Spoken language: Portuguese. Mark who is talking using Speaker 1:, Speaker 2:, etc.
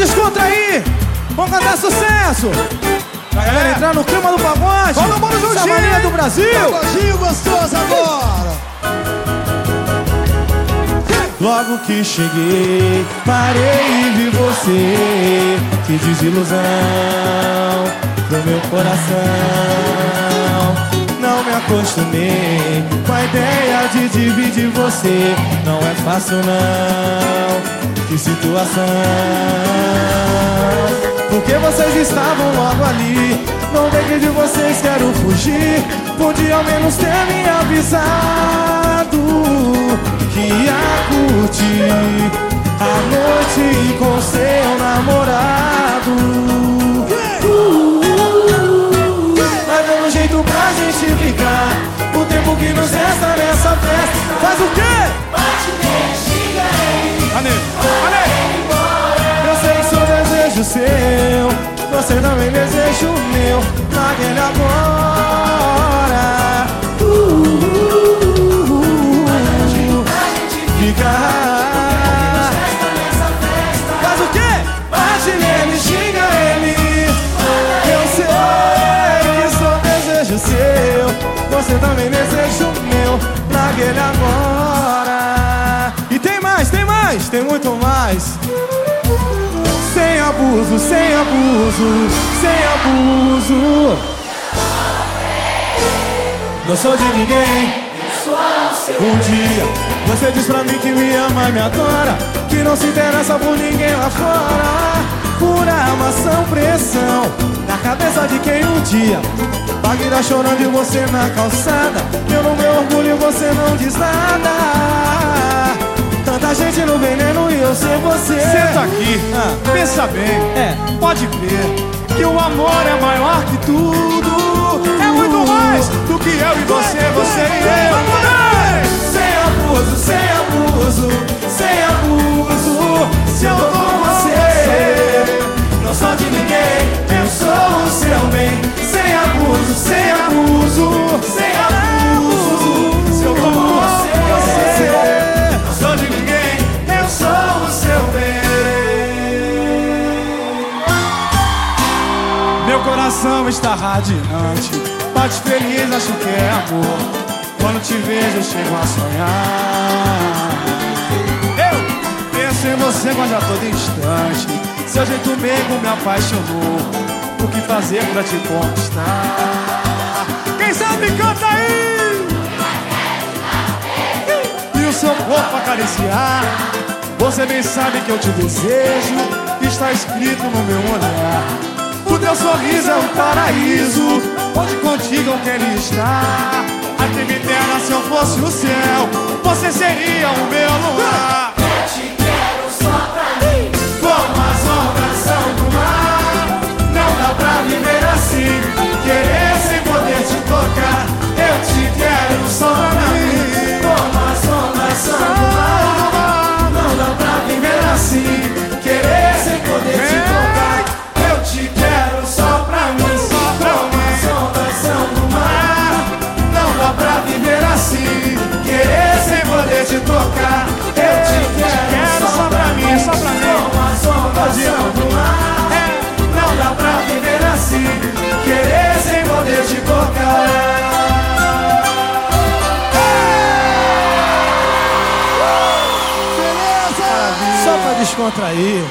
Speaker 1: descontrair. Vamos cantar sucesso. Pra galera
Speaker 2: É.
Speaker 1: entrar no clima do pagode.
Speaker 2: Vamos, vamos,
Speaker 1: Essa mania do Brasil.
Speaker 2: Pagodinho gostoso agora.
Speaker 1: Logo que cheguei, parei e vi você. Que desilusão pro meu coração. Acostumei com a ideia de dividir você. Não é fácil não, que situação. Porque vocês estavam logo ali. Não vem que de vocês quero fugir. Podia ao menos ter me avisado que ia curtir a noite com seu que nos resta nessa festa. Faz o quê?
Speaker 2: Maneiro, maneiro.
Speaker 1: Eu sei que sou desejo seu. Você também deseja o meu. Naquele agora. Também deseja o meu. Naquele agora. E tem mais, tem mais, tem muito mais. Sem abuso, sem abuso, sem abuso. Não sou de ninguém. Um dia você diz pra mim que me ama e me adora. Que não se interessa por ninguém lá fora. Pura amação, pressão. Cabeça de quem um dia virar chorando de você na calçada. Eu no meu orgulho você não diz nada. Tanta gente no veneno e eu sei você.
Speaker 2: Senta aqui,
Speaker 1: Ah.
Speaker 2: pensa bem.
Speaker 1: É.
Speaker 2: Pode crer que o amor é maior que tudo. É muito mais do que eu e você, você e eu.
Speaker 1: Sem abuso, sem abuso, sem abuso. Se eu tô com você, não sou de ninguém, eu sou seu bem. Sem abuso, sem abuso, sem abuso. Se eu tô com você, não sou de ninguém, eu sou o seu bem.
Speaker 2: Meu coração está radiante. Bate feliz, acho que é amor. Quando te vejo, chego a sonhar. Eu penso em você quando já tô distante. Seu jeito meigo me apaixonou. Fazer pra te conquistar? Quem sabe canta aí! E o seu corpo acariciar. Você bem sabe que eu te desejo. Está escrito no meu olhar. O teu sorriso é um paraíso. Onde contigo eu quero estar. A terra eterna, se eu fosse o céu, você seria o
Speaker 1: poder te tocar
Speaker 2: Beleza!
Speaker 1: Só pra descontrair